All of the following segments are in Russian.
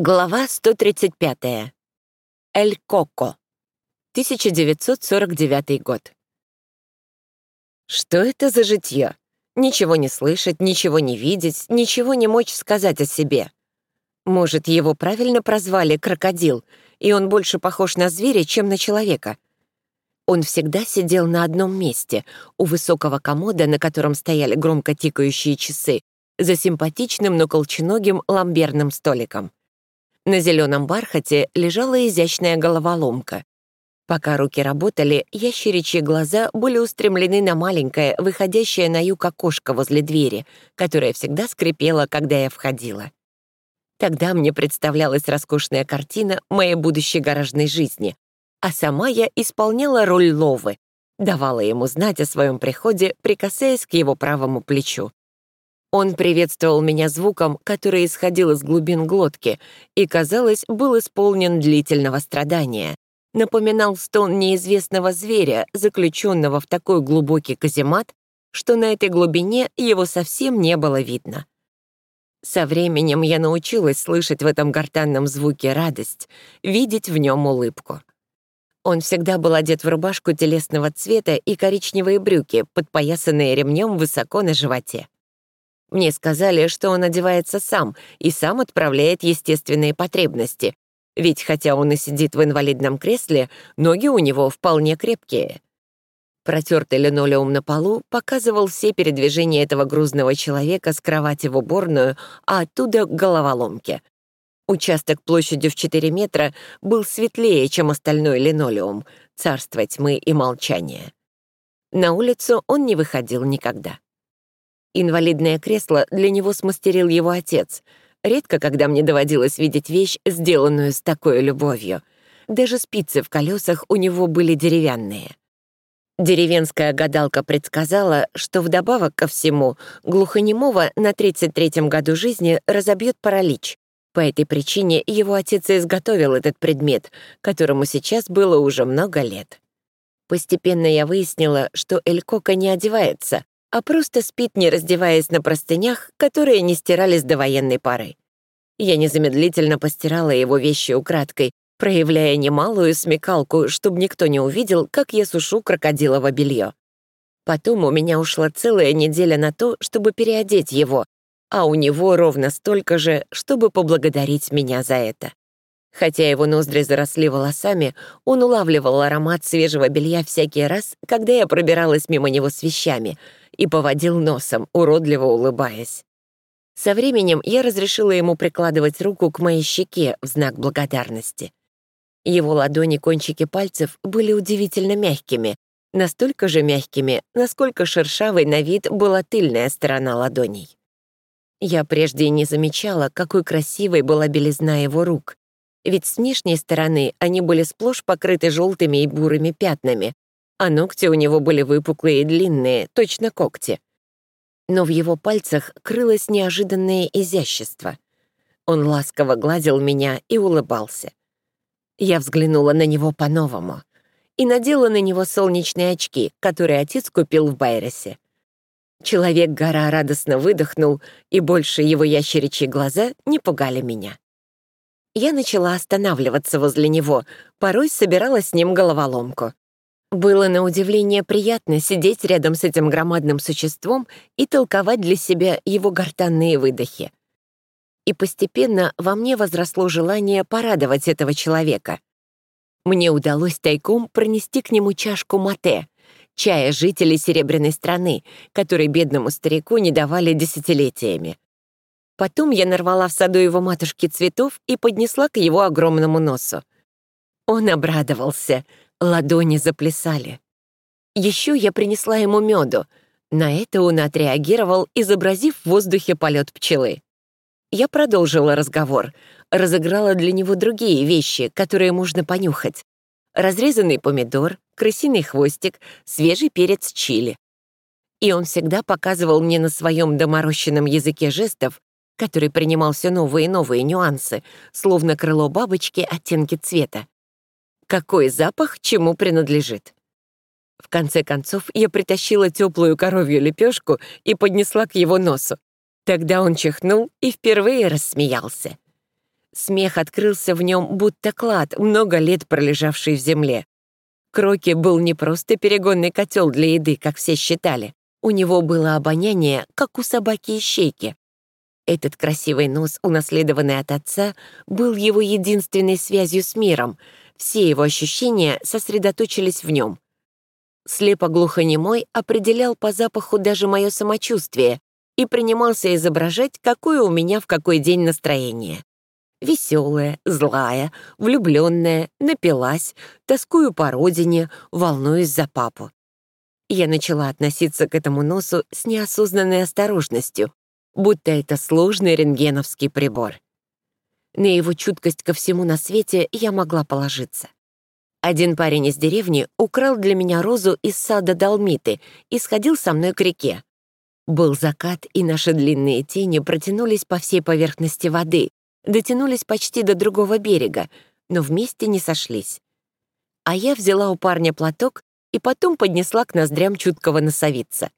Глава 135. Эль Коко. 1949 год. Что это за житье? Ничего не слышать, ничего не видеть, ничего не мочь сказать о себе. Может, его правильно прозвали крокодил, и он больше похож на зверя, чем на человека. Он всегда сидел на одном месте, у высокого комода, на котором стояли громко тикающие часы, за симпатичным, но колченогим ламберным столиком. На зеленом бархате лежала изящная головоломка. Пока руки работали, ящеричьи глаза были устремлены на маленькое, выходящее на юг окошко возле двери, которая всегда скрипела, когда я входила. Тогда мне представлялась роскошная картина моей будущей гаражной жизни, а сама я исполняла роль Ловы, давала ему знать о своем приходе, прикасаясь к его правому плечу. Он приветствовал меня звуком, который исходил из глубин глотки и, казалось, был исполнен длительного страдания. Напоминал стон неизвестного зверя, заключенного в такой глубокий каземат, что на этой глубине его совсем не было видно. Со временем я научилась слышать в этом гортанном звуке радость, видеть в нем улыбку. Он всегда был одет в рубашку телесного цвета и коричневые брюки, подпоясанные ремнем высоко на животе. Мне сказали, что он одевается сам и сам отправляет естественные потребности, ведь хотя он и сидит в инвалидном кресле, ноги у него вполне крепкие. Протертый линолеум на полу показывал все передвижения этого грузного человека с кровати в уборную, а оттуда к головоломке. Участок площадью в 4 метра был светлее, чем остальной линолеум, царство тьмы и молчания. На улицу он не выходил никогда. Инвалидное кресло для него смастерил его отец. Редко, когда мне доводилось видеть вещь, сделанную с такой любовью. Даже спицы в колесах у него были деревянные. Деревенская гадалка предсказала, что вдобавок ко всему глухонемого на 33-м году жизни разобьет паралич. По этой причине его отец и изготовил этот предмет, которому сейчас было уже много лет. Постепенно я выяснила, что Эль Кока не одевается, а просто спит, не раздеваясь на простынях, которые не стирались до военной поры. Я незамедлительно постирала его вещи украдкой, проявляя немалую смекалку, чтобы никто не увидел, как я сушу крокодилово белье. Потом у меня ушла целая неделя на то, чтобы переодеть его, а у него ровно столько же, чтобы поблагодарить меня за это. Хотя его ноздри заросли волосами, он улавливал аромат свежего белья всякий раз, когда я пробиралась мимо него с вещами, и поводил носом, уродливо улыбаясь. Со временем я разрешила ему прикладывать руку к моей щеке в знак благодарности. Его ладони кончики пальцев были удивительно мягкими, настолько же мягкими, насколько шершавой на вид была тыльная сторона ладоней. Я прежде не замечала, какой красивой была белизна его рук, ведь с внешней стороны они были сплошь покрыты желтыми и бурыми пятнами, а ногти у него были выпуклые и длинные, точно когти. Но в его пальцах крылось неожиданное изящество. Он ласково гладил меня и улыбался. Я взглянула на него по-новому и надела на него солнечные очки, которые отец купил в Байресе. Человек-гора радостно выдохнул, и больше его ящеричьи глаза не пугали меня. Я начала останавливаться возле него, порой собирала с ним головоломку. Было на удивление приятно сидеть рядом с этим громадным существом и толковать для себя его гортанные выдохи. И постепенно во мне возросло желание порадовать этого человека. Мне удалось тайком пронести к нему чашку мате, чая жителей Серебряной страны, который бедному старику не давали десятилетиями. Потом я нарвала в саду его матушки цветов и поднесла к его огромному носу. Он обрадовался — Ладони заплясали. Еще я принесла ему меду. На это он отреагировал, изобразив в воздухе полет пчелы. Я продолжила разговор, разыграла для него другие вещи, которые можно понюхать. Разрезанный помидор, крысиный хвостик, свежий перец чили. И он всегда показывал мне на своем доморощенном языке жестов, который принимал все новые и новые нюансы, словно крыло бабочки оттенки цвета какой запах чему принадлежит. В конце концов, я притащила теплую коровью лепешку и поднесла к его носу. Тогда он чихнул и впервые рассмеялся. Смех открылся в нем, будто клад, много лет пролежавший в земле. Кроки был не просто перегонный котел для еды, как все считали. У него было обоняние, как у собаки-ищейки. Этот красивый нос, унаследованный от отца, был его единственной связью с миром. Все его ощущения сосредоточились в нем. Слепо-глухонемой определял по запаху даже мое самочувствие и принимался изображать, какое у меня в какой день настроение. Веселая, злая, влюбленная, напилась, тоскую по родине, волнуюсь за папу. Я начала относиться к этому носу с неосознанной осторожностью, будто это сложный рентгеновский прибор. На его чуткость ко всему на свете я могла положиться. Один парень из деревни украл для меня розу из сада Далмиты и сходил со мной к реке. Был закат, и наши длинные тени протянулись по всей поверхности воды, дотянулись почти до другого берега, но вместе не сошлись. А я взяла у парня платок и потом поднесла к ноздрям чуткого носовица.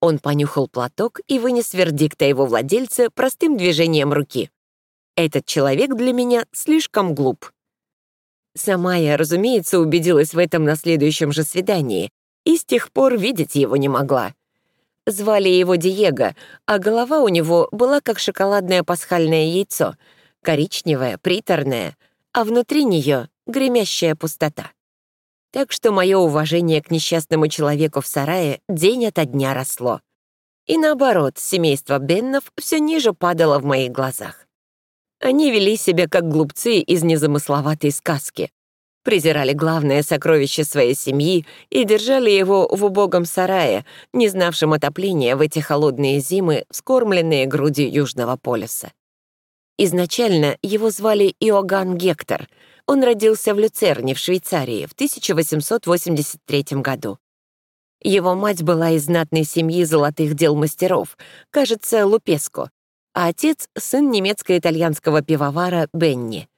Он понюхал платок и вынес вердикт о его владельце простым движением руки. Этот человек для меня слишком глуп. Сама я, разумеется, убедилась в этом на следующем же свидании и с тех пор видеть его не могла. Звали его Диего, а голова у него была как шоколадное пасхальное яйцо, коричневое, приторное, а внутри нее гремящая пустота. Так что мое уважение к несчастному человеку в сарае день ото дня росло. И наоборот, семейство Беннов все ниже падало в моих глазах. Они вели себя как глупцы из незамысловатой сказки, презирали главное сокровище своей семьи и держали его в убогом сарае, не знавшем отопления в эти холодные зимы, скормленные грудью Южного полюса. Изначально его звали Иоганн Гектор — он родился в Люцерне в Швейцарии в 1883 году. Его мать была из знатной семьи золотых дел мастеров, кажется, Лупеско, а отец — сын немецко-итальянского пивовара Бенни.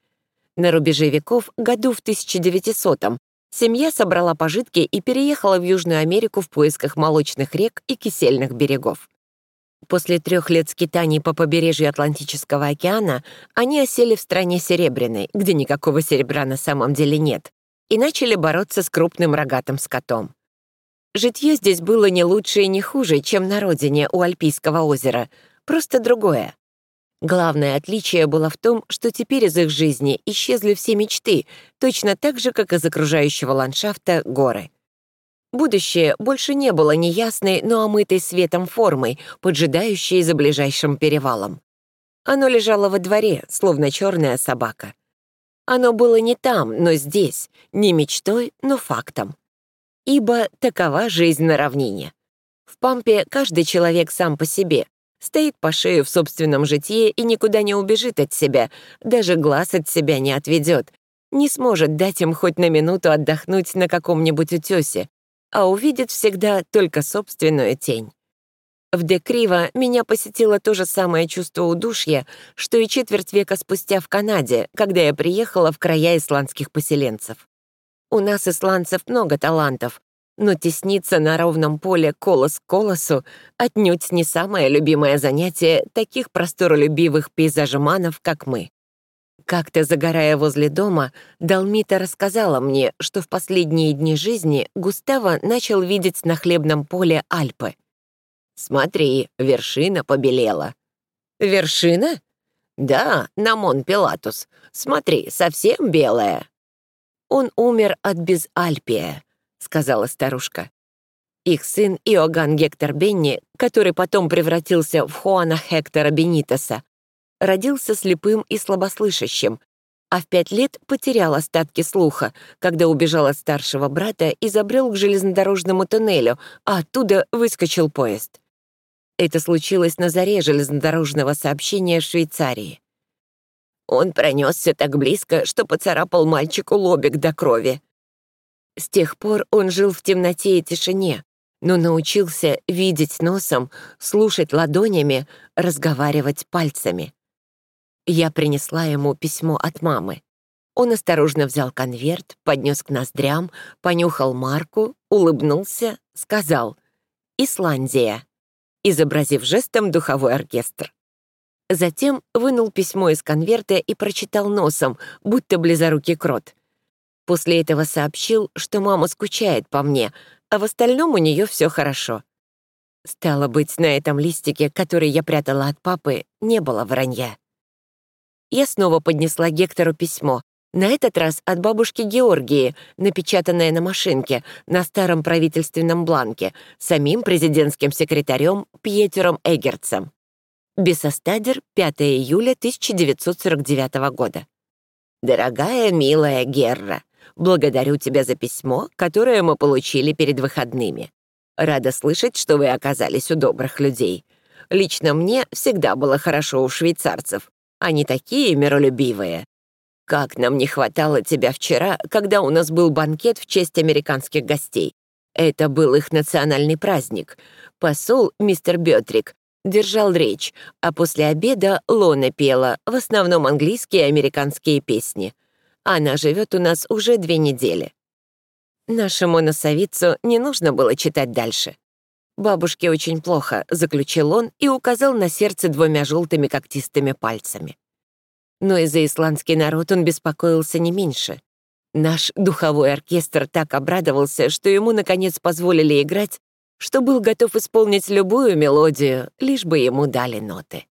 На рубеже веков, году в 1900-м, семья собрала пожитки и переехала в Южную Америку в поисках молочных рек и кисельных берегов. После трех лет скитаний по побережью Атлантического океана они осели в стране Серебряной, где никакого серебра на самом деле нет, и начали бороться с крупным рогатым скотом. Житье здесь было не лучше и не хуже, чем на родине у Альпийского озера, просто другое. Главное отличие было в том, что теперь из их жизни исчезли все мечты, точно так же, как из окружающего ландшафта горы. Будущее больше не было неясной, но омытой светом формой, поджидающей за ближайшим перевалом. Оно лежало во дворе, словно черная собака. Оно было не там, но здесь, не мечтой, но фактом. Ибо такова жизнь на равнине. В Пампе каждый человек сам по себе, стоит по шею в собственном житии и никуда не убежит от себя, даже глаз от себя не отведет, не сможет дать им хоть на минуту отдохнуть на каком-нибудь утёсе, а увидит всегда только собственную тень. В Декриво меня посетило то же самое чувство удушья, что и четверть века спустя в Канаде, когда я приехала в края исландских поселенцев. У нас, исландцев, много талантов, но тесниться на ровном поле колос к колосу отнюдь не самое любимое занятие таких просторолюбивых пейзажеманов, как мы. Как-то загорая возле дома, Далмита рассказала мне, что в последние дни жизни Густаво начал видеть на хлебном поле Альпы. «Смотри, вершина побелела». «Вершина?» «Да, на Мон-Пилатус. Смотри, совсем белая». «Он умер от безальпия», — сказала старушка. Их сын Иоганн Гектор Бенни, который потом превратился в Хуана Хектора Бенитоса, родился слепым и слабослышащим, а в пять лет потерял остатки слуха, когда убежал от старшего брата и забрел к железнодорожному туннелю, а оттуда выскочил поезд. Это случилось на заре железнодорожного сообщения Швейцарии. Он пронесся так близко, что поцарапал мальчику лобик до крови. С тех пор он жил в темноте и тишине, но научился видеть носом, слушать ладонями, разговаривать пальцами. Я принесла ему письмо от мамы. Он осторожно взял конверт, поднес к ноздрям, понюхал марку, улыбнулся, сказал «Исландия», изобразив жестом духовой оркестр. Затем вынул письмо из конверта и прочитал носом, будто близорукий крот. После этого сообщил, что мама скучает по мне, а в остальном у нее все хорошо. Стало быть, на этом листике, который я прятала от папы, не было вранья. Я снова поднесла Гектору письмо, на этот раз от бабушки Георгии, напечатанное на машинке, на старом правительственном бланке, самим президентским секретарем Пьетером Эггерцем. Бесостадер, 5 июля 1949 года. «Дорогая, милая Герра, благодарю тебя за письмо, которое мы получили перед выходными. Рада слышать, что вы оказались у добрых людей. Лично мне всегда было хорошо у швейцарцев. Они такие миролюбивые. Как нам не хватало тебя вчера, когда у нас был банкет в честь американских гостей. Это был их национальный праздник. Посол, мистер Бётрик, держал речь, а после обеда Лона пела, в основном английские и американские песни. Она живет у нас уже две недели. Нашему носовицу не нужно было читать дальше. «Бабушке очень плохо», — заключил он и указал на сердце двумя желтыми когтистыми пальцами. Но и за исландский народ он беспокоился не меньше. Наш духовой оркестр так обрадовался, что ему, наконец, позволили играть что был готов исполнить любую мелодию, лишь бы ему дали ноты.